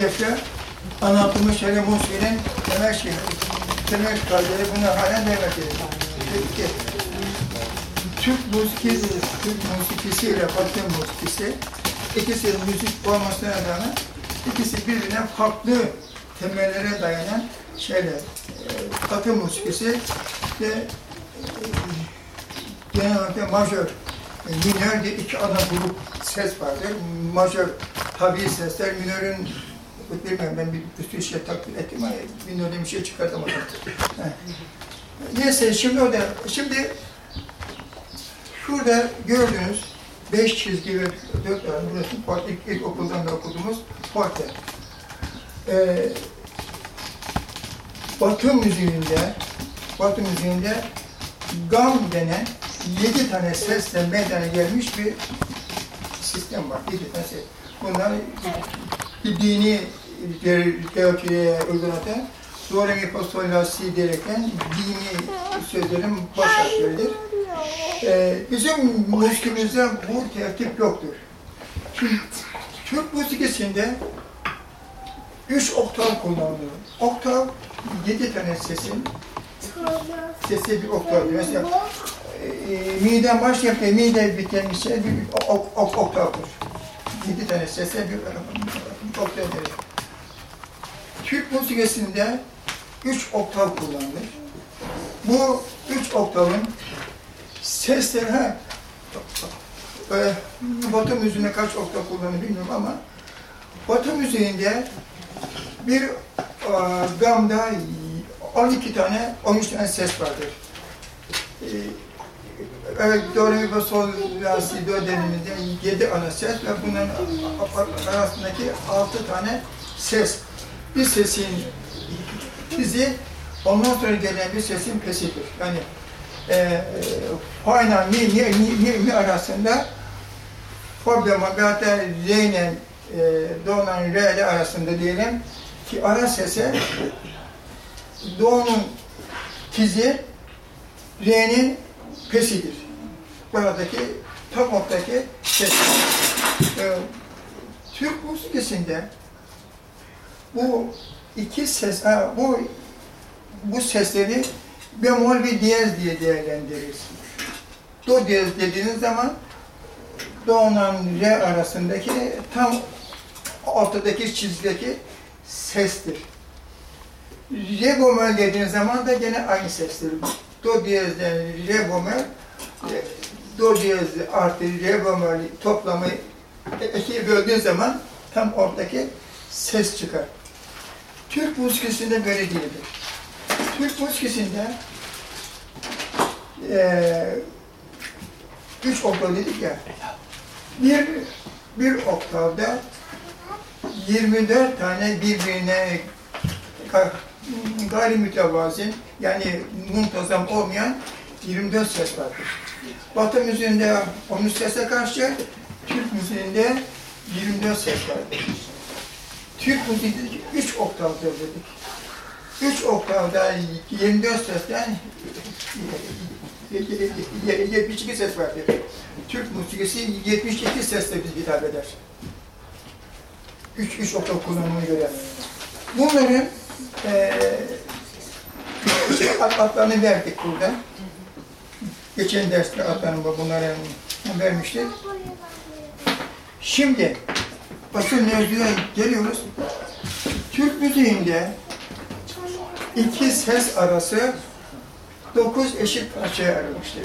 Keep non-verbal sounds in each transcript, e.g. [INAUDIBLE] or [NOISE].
Defter anlatılmış hele Muski'nin temel şeyi, temel kaydeleri buna halen devam ediyor. Türk musikisi, Türk musikisi ile Batı musikisi, ikisi müzik olmasına rağmen ikisi birbirinden farklı temellere dayanan şeyler. Batı musikisi ve e, genel olarak majör, e, minör diye iki ana grup ses vardır. Majör tabi sesler, minörün bilmiyorum ben bir, sürü şey taklit ettim ama minörden bir şey çıkartamadım. Neyse şimdi o da, şimdi şurada gördüğünüz beş çizgi ve dört tane burası portre, ilk, ilk okuldan da okuduğumuz portre. Ee, Batı müziğinde, Batı müziğinde gam denen yedi tane sesle meydana gelmiş bir sistem var. Yedi tane ses. Bunlar bir dini teokiliye uygulatan do, re, mi, fa, sol, la, si diyerekten dini sözlerin baş harfleridir. Ee, bizim müziğimizde bu tertip yoktur. Türk müziğinde üç oktav kullanılıyor. Oktav yedi tane sesin sesi bir oktavdır. Mesela e, mi'den başlayıp da mi'de biten şey bir ok, ok, oktavdır. Yedi tane sese bir, bir oktav denir. Türk musikasında üç oktav kullanılır. Bu üç oktavın sesleri ha, e, Batı müziğinde kaç oktav kullanılır bilmiyorum ama Batı müziğinde bir e, gamda 12 tane, 13 tane ses vardır. E, evet, do, re, sol, la, si, do deniminde 7 ana ses ve bunların arasındaki 6 tane ses. Bir sesin izi ondan sonra gelen bir sesin pesidir. Yani e, ile mi, mi, mi, mi, mi arasında fa ve ma ve hatta re ile e, do ile re ile arasında diyelim ki ara sese do'nun tizi re'nin pesidir. Buradaki tam ortadaki ses. E, Türk musikisinde bu iki ses, ha, bu bu sesleri bemol ve diyez diye değerlendiririz. Do diyez dediğiniz zaman do ile re arasındaki tam ortadaki çizgideki sestir. Re bemol dediğiniz zaman da gene aynı sestir. Do diyezden re bemol, do diyez artı re bemol toplamı ikiye böldüğün zaman tam ortadaki ses çıkar. Türk musikisinde böyle değildir. Türk musikisinde e, üç oktav dedik ya, bir, bir oktavda 24 tane birbirine gayri mütevazın, yani muntazam olmayan 24 ses vardır. Batı müziğinde 13 sese karşı, Türk müziğinde 24 ses vardır. Türk müziğinde üç oktavdır dedik. Üç oktavda 24 sesten 72 ses vardır. Türk musikisi 72 sesle biz hitap eder. Üç, üç oktav kullanımına göre. Bunların e, adlarını verdik burada. Geçen derste adlarını bunları vermiştik. Şimdi basın mevzuya geliyoruz. Türk müziğinde iki ses arası dokuz eşit parçaya ayrılmıştır.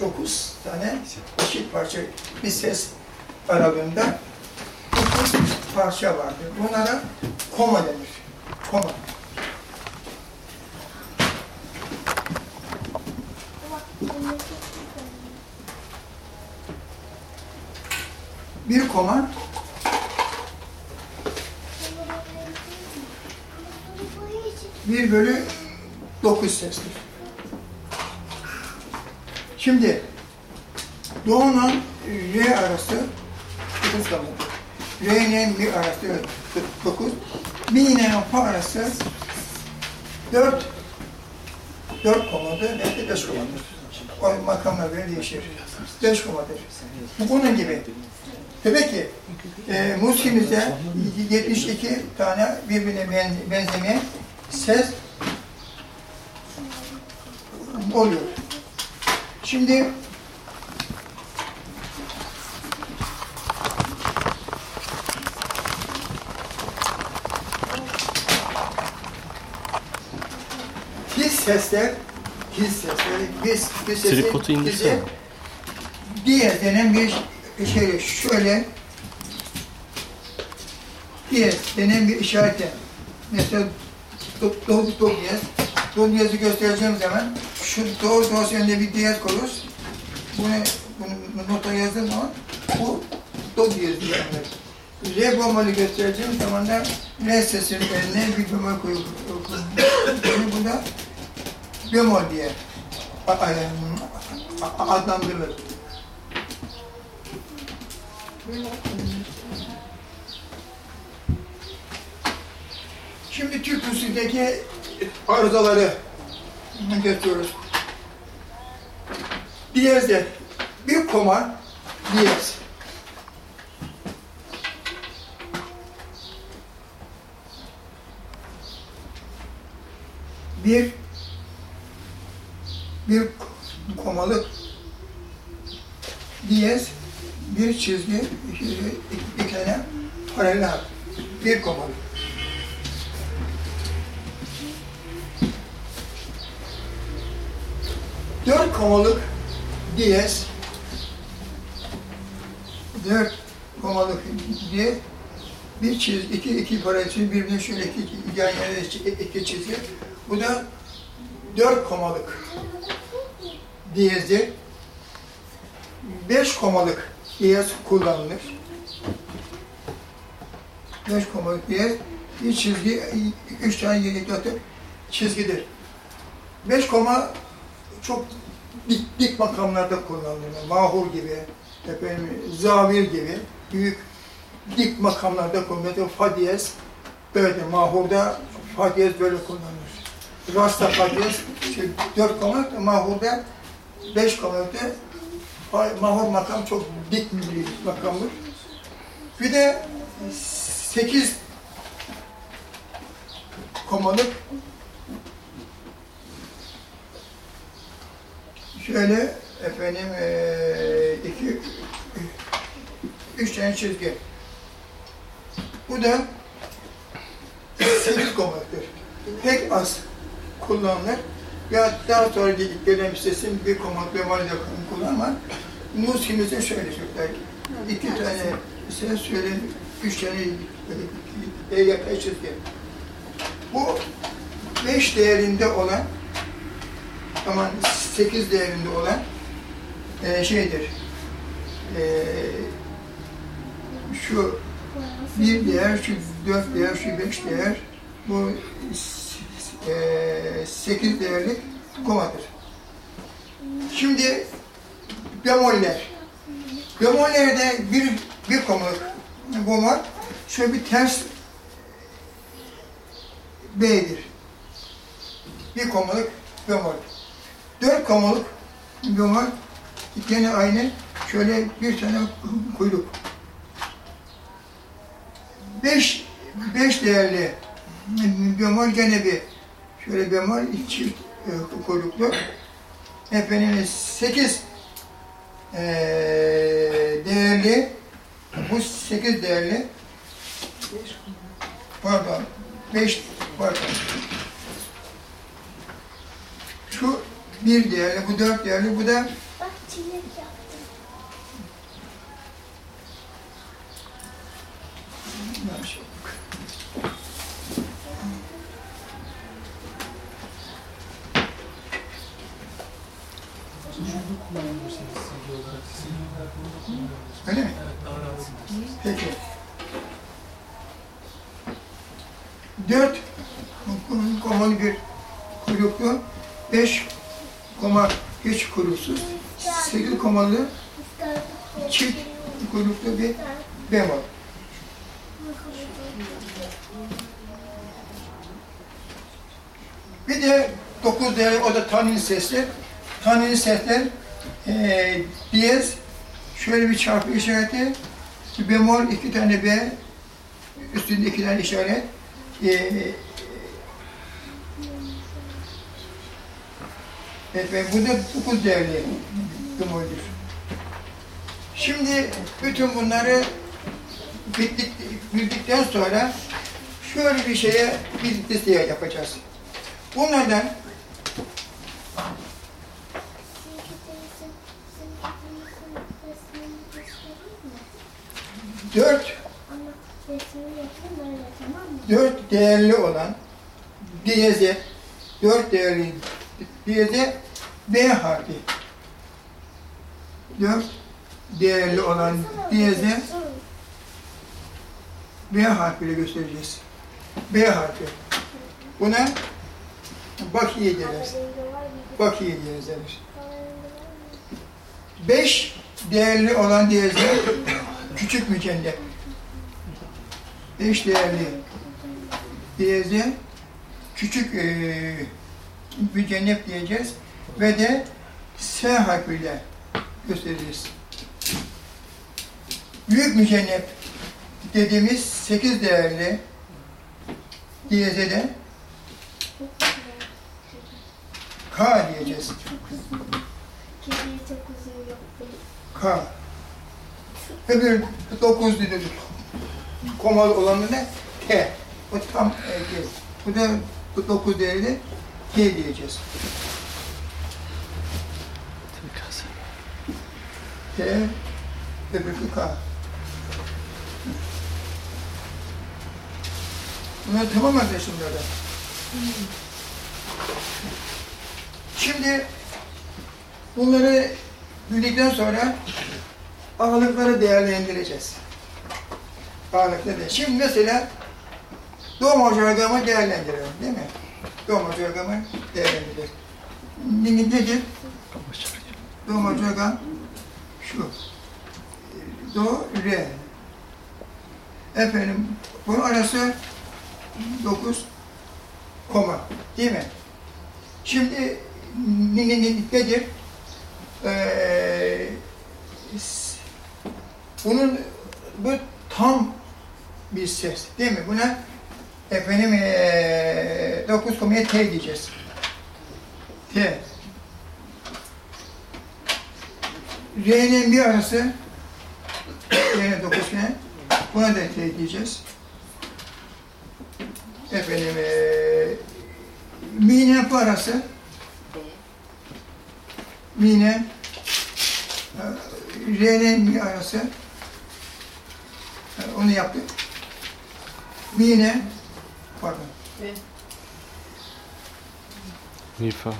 Dokuz tane eşit parça bir ses aralığında dokuz parça vardır. Bunlara koma denir. Koma. Bir koma bir bölü dokuz sestir. Şimdi doğunan R arası dokuz kalır. R ile mi arası dokuz. Mi ile fa arası dört dört komadır ve de beş komadır. O makamına göre değişir. Beş komadır. Bu bunun gibi. Demek ki e, musikimizde 72 tane birbirine ben, benzemeyen ses oluyor. Şimdi His sesler, his sesler, biz, sesi, Tripodu indirsene. bize diye denen bir şey, şöyle diye denen bir işareti. Mesela do, do, diyez. Do diyezi göstereceğim zaman şu do dosyanda bir diyez koyuyoruz. Bunu, bunu nota yazdığım zaman bu do diyez diye. Re bemolü göstereceğim zaman da re sesinin önüne bir bemol koyuyoruz. Bunu bunda bemol diye a- a- a- adlandırılır. Şimdi Türk müziğindeki arızaları gösteriyoruz. Diyezde bir koma diyez. Bir bir komalık diyez, bir çizgi, iki, iki tane paralel. Bir komalık. Dört komalık diyez, dört komalık diyez, bir çizgi, iki, iki paralel birbirine şöyle iki, iki, yan yana iki, çizgi. Bu da dört komalık diyezdir. Beş komalık diyez kullanılır. Beş komalık diyez, bir çizgi, üç tane dört çizgidir. Beş koma çok dik, dik makamlarda kullanılır. Mahur gibi, efendim, zavir gibi büyük dik makamlarda kullanılır. Fa diyez böyle, mahurda fa diyez böyle kullanılır. Rasta fa diyez, şey, dört komak, mahurda beş komakta fa- mahur makam çok dik bir makamdır. Bir de sekiz komalık Şöyle efendim eee, iki, üç tane çizgi. Bu da sekiz komaktır. Pek az kullanılır. Ya daha sonra gidip gelen bir sesin bir komak ve valide kullanma. Musikimizde şöyle söyler. İki tane ses söyle, üç tane e, yapay çizgi. Bu beş değerinde olan ama 8 değerinde olan e, şeydir. E, şu bir değer, şu dört değer, şu beş değer, bu e, sekiz değerlik komadır. Şimdi bemoller. Bemollerde bir, bir komalık koma şöyle bir ters B'dir. Bir komalık bemol. Dört komalık bemol gene aynı. Şöyle bir tane kuyruk. Beş, beş değerli bemol gene bir. Şöyle bemol çift e, kuyruklu. Efendim sekiz e, değerli. Bu sekiz değerli. Pardon beş pardon şu bir değerli, bu dört değerli, bu da. yanlış yaptık. Öyle mi? Peki. Dört komalı bir kuyruklu, beş koma hiç kuyruksuz, sekiz komalı çift kuyruklu bir bemol. Bir de dokuz değerli, o da tanin sesli. Tanin sesler, eee diyez, şöyle bir çarpı işareti, bemol, iki tane B, üstünde iki tane işaret. Ee, ve bu da dokuz değerli bemoldür. Şimdi bütün bunları bittik, bildikten sonra şöyle bir şeye bir liste yapacağız. Bunlardan dört dört değerli olan diyeze, dört değerli diyeze B harfi. Dört değerli olan diyeze B harfiyle göstereceğiz. B harfi. Buna bakiye deriz. Bakiye diyez denir. Beş değerli olan diyezler küçük mücennep. Beş değerli diyeze küçük e, mücennep diyeceğiz ve de S harfiyle göstereceğiz. Büyük mücennep dediğimiz sekiz değerli diyeze de K diyeceğiz. K. Öbür dokuz dedi. Komalı olanı ne? T. O tam T. Bu da dokuz değerli T diyeceğiz. T. Öbürkü K. Bunlar tamam arkadaşım böyle. Şimdi bunları bildikten sonra ağırlıkları değerlendireceğiz. Ağırlıkları. Şimdi mesela doğum rakamı değerlendirelim değil mi? Doğum rakamı değerlendirelim. Ne- Nedir? Doğum rakam şu. Do, re. Efendim, bunun arası 9 koma. Değil mi? Şimdi ne, ne, ne, nedir? Ee, bunun bu tam bir ses değil mi? Buna efendim ee, 9 komaya T diyeceğiz. T. R'nin bir arası R'nin 9 kene buna da T diyeceğiz. Efendim ee, Mi'nin arası Mine e, R'nin bir arası e, onu yaptık. Mine pardon. Nifa.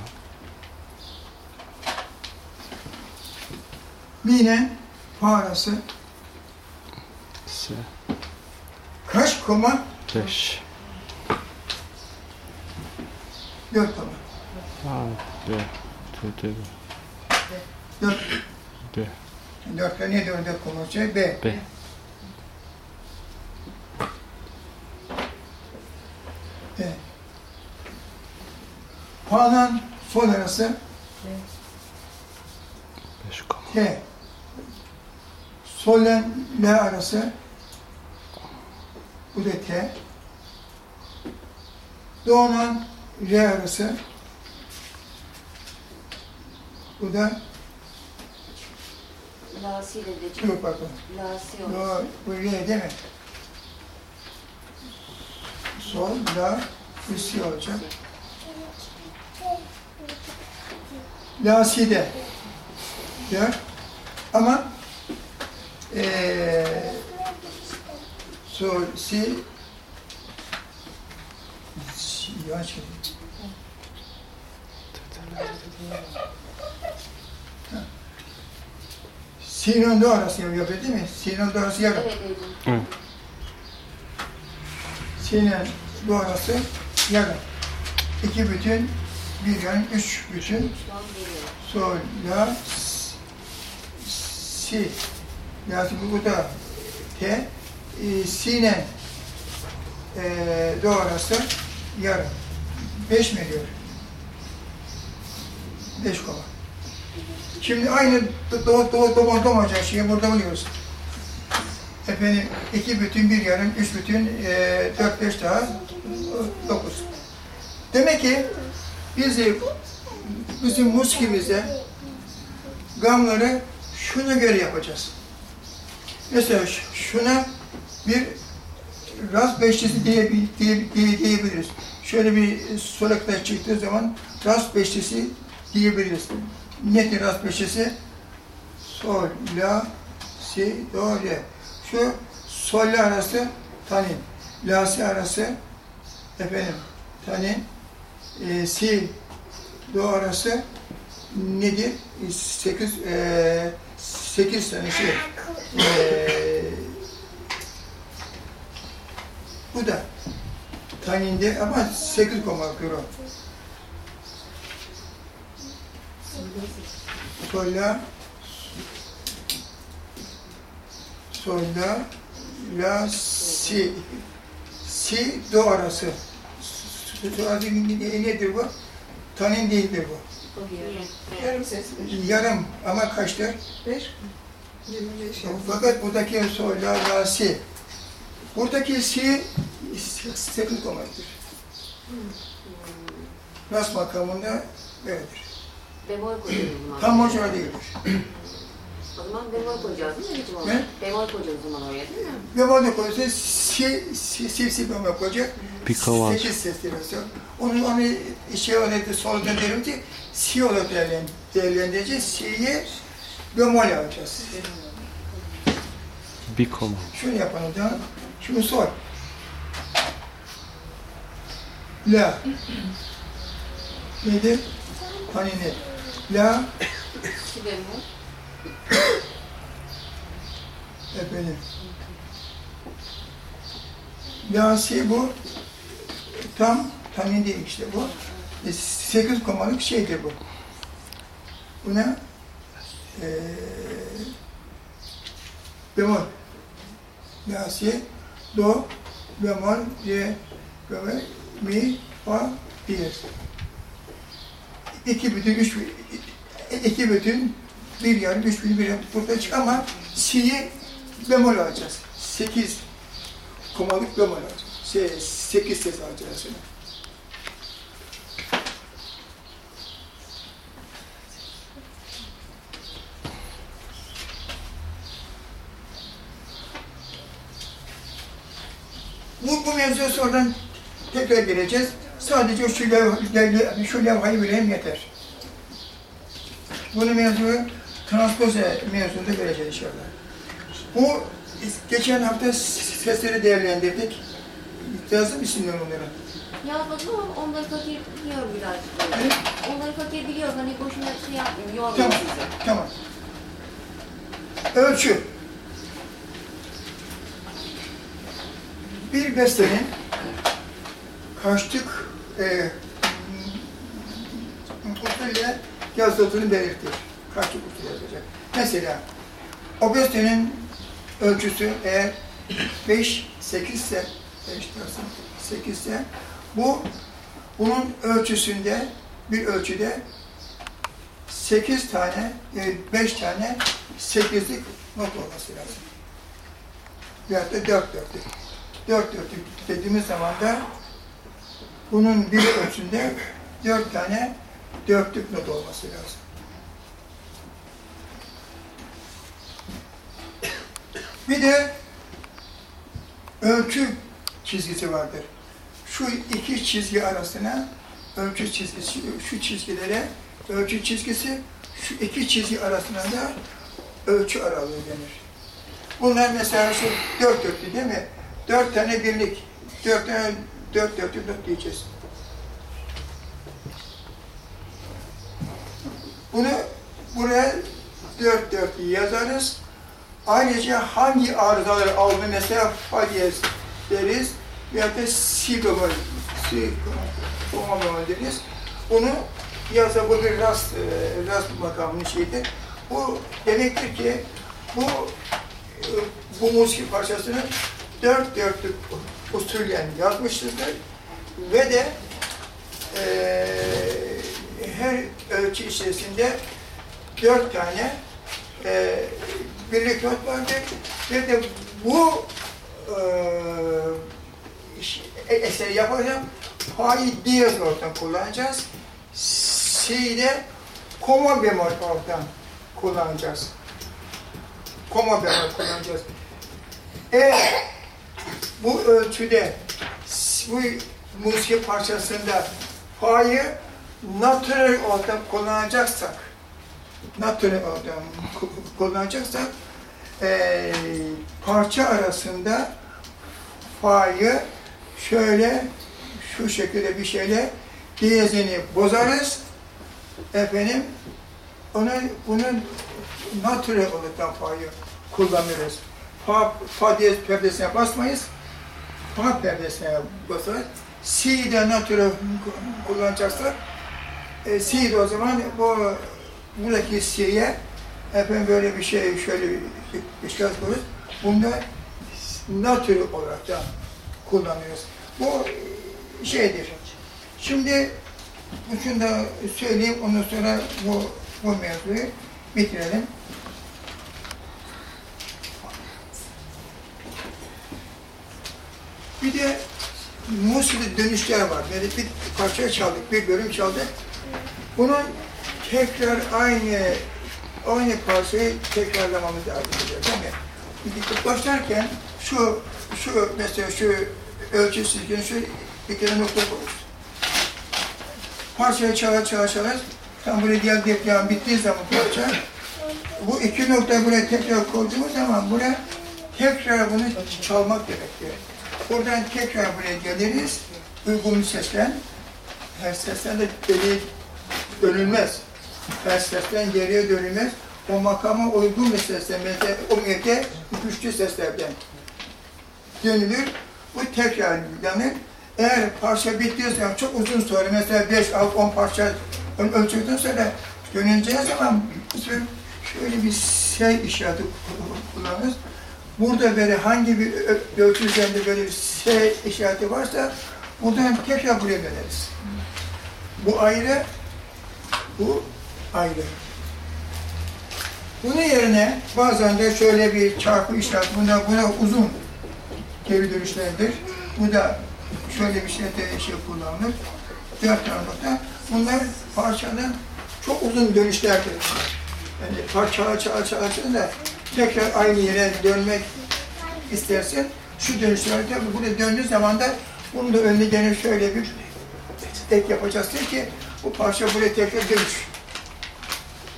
Mine fa arası Se. kaç koma? Beş. Dört koma. Ha. B. T. T. Dört. B. Dörtte ne diyor dört koma? Şey, B. B. B. Fa'dan sol arası Beş koma. T. Sol'den L arası bu da T. Doğu'dan R arası bu da Lasi de de yok. Lasi olur. Doğu, bu R değil mi? Sol, La, bu Si olacak. La, Si de diyor. Ama eee Sol, Si Si, yavaş gelin. Si'nin de arası yapıyor değil mi? Si'nin de arası yarım. Evet. Sinen doğrası yarım. İki bütün, bir yan, üç bütün, sol, la, si. Yani bu da te. E, sinen e, doğrası yarım. Beş mi diyor? Beş koma. Şimdi aynı doğ, doğ, doğ, doğmayacak şeyi burada buluyoruz. efendim iki bütün bir yarım, üç bütün, e, dört beş daha dokuz. Demek ki biz de bizim muskimizde gamları şuna göre yapacağız. Mesela şuna bir rast beşlisi diye, diye, diye, diyebiliriz. Şöyle bir solakta çıktığı zaman rast beşlisi diyebiliriz. Nedir rast beşlisi? Sol, la, si, do, re. Şu sol la arası tanin, la si arası efendim tanin, e, si, do arası nedir? E, Sekiz, e, sekiz tane şey. E, bu da taninde ama sekiz koma euro. Solla Solla La Si Si Do arası. Nedir bu? Tanin değildir bu. Yarım ses. Yarım ama kaçtır? Beş. Fakat buradaki sol, la, la, si. Buradaki si, sekiz komaktır. Ras makamında böyledir. Tam orijinal değildir. O zaman bemol koyacağız değil mi Hanım? Ne? Bemol koyacağız o zaman oraya değil mi? Bemolde koyarsa si, si, si, si bemol koyacak. Bir kaval. Sekiz sesleri var. Onu, onu şey olarak sol döndürünce si olarak değerlen- değerlendireceğiz. Si'yi bemol alacağız. Bir koma. Şunu yapalım da, şunu sor. La. Nedir? Hani ne? La, Si bemol. Efendim. La, si bu. Tam, tanin değil işte bu. E, sekiz komalık şeydir bu. Buna eee bemol. La, si, do, bemol, re, bemol, mi, fa, diyez. İki bütün, üç, iki bütün, bir yarım, üç bütün, bir burada çık ama si'yi bemol alacağız. Sekiz komalık bemol alacağız. Şey, sekiz ses alacağız aslında. Bu, bu mevzuya sonradan tekrar geleceğiz. Sadece şu, lev, şu levhayı bileyim yeter. Bunu mevzuyu transpoze mevzunda göreceğiz inşallah. Bu geçen hafta sesleri değerlendirdik. Yazdım isimleri onlara. Yazmadım ama onları fakir biliyor birazcık böyle. Onları fakir biliyor. Hani boşuna şey yapmıyor. Yormuyor Tamam, sizi. tamam. Ölçü. Bir bestenin kaçlık e, usulle yazıldığını belirtir. Kaçlık usul yazacak. Mesela o bestenin ölçüsü eğer [CLEARS THROAT] 5, 8 ise 5 dersin, 8 ise bu bunun ölçüsünde bir ölçüde 8 tane, 5 tane 8'lik not olması lazım. Veyahut da 4 dörtlük. 4 dörtlük dediğimiz zaman da bunun bir ölçünde 4 tane dörtlük not olması lazım. Bir de ölçü çizgisi vardır. Şu iki çizgi arasına ölçü çizgisi, şu çizgilere ölçü çizgisi, şu iki çizgi arasına da ölçü aralığı denir. Bunlar mesela şu dört dörtlü değil mi? Dört tane birlik, dört tane dört dörtlü not diyeceğiz. Bunu buraya dört dörtlü yazarız. Ayrıca hangi arızaları aldı mesela fa diyez deriz veyahut da si bemol, si bemol bemol deriz. Bunu yazsa bu bir rast, e, rast makamının şeyidir. Bu demektir ki bu e, bu musiki parçasını dört dörtlük usullen yazmışızdır ve de e, her ölçü içerisinde dört tane e, birlik vardır ve bu iş- e- eseri yaparken fa'yı diyez ortadan kullanacağız. Si'yi de koma bemol ortadan kullanacağız. Koma bemol kullanacağız. Eğer bu ölçüde bu musiki parçasında fa'yı natural ortam kullanacaksak natural ortam ku- kullanacaksak eee, parça arasında fa'yı şöyle şu şekilde bir şeyle diyezini bozarız. Efendim onun bunun natural olan fa'yı kullanırız. Fa, fa diyez perdesine basmayız. Fa perdesine basarız. Si de natural kullanacaksak e, si de o zaman bu buradaki si'ye efendim böyle bir şey şöyle bir işgal koyuyoruz. Bunda natural olarak da kullanıyoruz. Bu şeydir. Şimdi şunu da söyleyeyim, ondan sonra bu, bu mevzuyu bitirelim. Bir de musiki dönüşler var. Yani bir parça çaldık, bir bölüm çaldık. Bunun tekrar aynı aynı parçayı tekrarlamamız lazım. Değil mi? Bir- Başlarken şu şu mesela şu ölçü silgini şu bir kere nokta koyuyoruz. Parçayı çalar çalar çalar. Tam buraya geldi yapacağım bittiği zaman parça. Bu iki noktayı buraya tekrar koyduğumuz zaman buraya tekrar bunu çalmak gerekiyor. Buradan tekrar buraya geliriz. Uygun seslen. Her sesten de geriye dönülmez. Her sesten geriye dönülmez. O makama uygun bir. Mesela o evde güçlü seslerden dönülür. Bu tekrar yanır. Eğer parça bittiği zaman çok uzun sonra mesela 5, 6, 10 parça ölçüldükten sonra dönüneceği zaman şöyle bir şey işareti kullanırız. Burada böyle hangi bir ölçü üzerinde böyle bir şey işareti varsa buradan tekrar buraya döneriz. Bu ayrı, bu ayrı. Bunun yerine bazen de şöyle bir çarpı işareti, bunda, buna uzun geri dönüşlerdir. Bu da şöyle bir şey de şey kullanılır. Dört nokta. Bunlar parçanın çok uzun dönüşlerdir. Yani parça çala çala da tekrar aynı yere dönmek istersen şu dönüşlerde buraya döndüğü zaman da bunun da önüne gene şöyle bir ek yapacaksın ki bu parça buraya tekrar dönüş.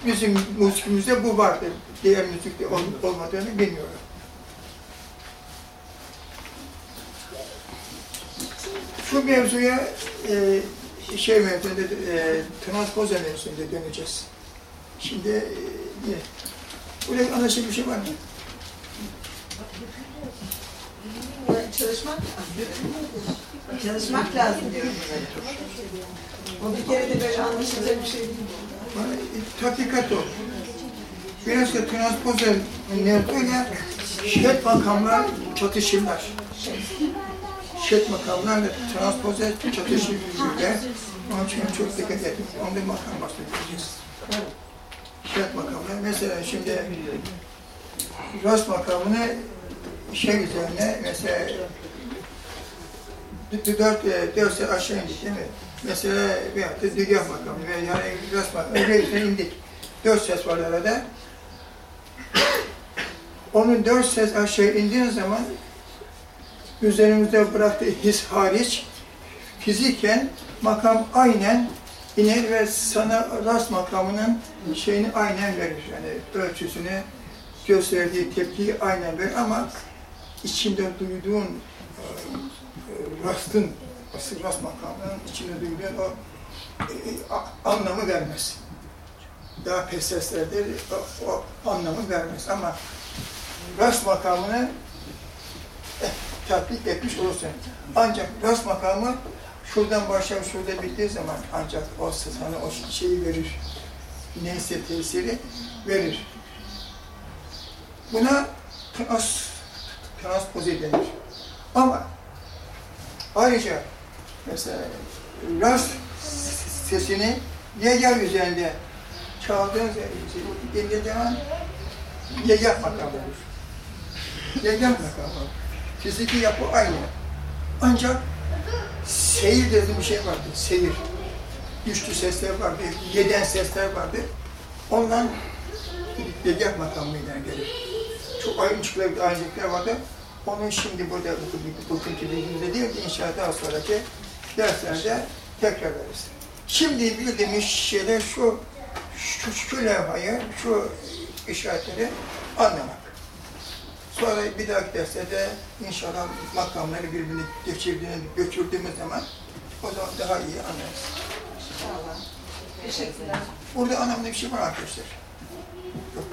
Bizim müziğimizde bu vardır. Diğer müzikte ol- olmadığını bilmiyorum. Şu mevzuya e, şey mevzusunda, e, transpoze mevzusunda döneceğiz. Şimdi e? Buraya anlaşılır bir şey var mı? Çalışmak Çalışmak lazım diyorum. O bir kere de böyle anlaşılacak bir şey değil. Bana, e, Tatbikat o. Biraz da transpoze mevzuyla şiddet makamlar çatışırlar. Şiddet makamlarla transpoze çatışırlar. Onun için çok dikkat edin. Onda makam bahsedeceğiz. Şiddet makamlar. Mesela şimdi rast makamını şey üzerine mesela dört, e, dört aşağı indik değil mi? Mesela veyahut da dügah makamı veya yani rast makamı öyle üzerine indik. Dört ses var arada. Onun dört ses aşağı indiğin zaman üzerimizde bıraktığı his hariç fiziken makam aynen iner ve sana rast makamının şeyini aynen verir. Yani ölçüsünü, gösterdiği tepkiyi aynen verir ama içinde duyduğun e, e, rastın, rast makamının içinde duyduğun o e, a- anlamı vermez. Daha pes seslerdir, o, o anlamı vermez ama rast makamını eh, tatbik etmiş olursun. Ancak rast makamı şuradan başlayıp şurada bittiği zaman ancak o sana o şeyi verir. Neyse tesiri verir. Buna trans, transpoze denir. Ama ayrıca mesela rast sesini yega üzerinde çaldığın zaman yega makamı olur. Degem makamı. Fiziki yapı aynı. Ancak seyir dediğim bir şey vardı, seyir. Güçlü sesler vardı, yeden sesler vardı. Ondan degem makamıyla gelir. Çok ayrıntılar, ayrıntılar vardı. Onu şimdi burada bu- bugünkü bilgimizde değil de inşallah daha sonraki derslerde tekrar ederiz. Şimdi bildiğimiz şeyler şu, şu, şu levhayı, şu işaretleri anlamak. Sonra bir dahaki derste de inşallah makamları birbirini geçirdiğini, götürdüğümüz zaman o zaman daha iyi anlarız. İnşallah. Teşekkürler. Burada anlamda bir şey var arkadaşlar. Yok.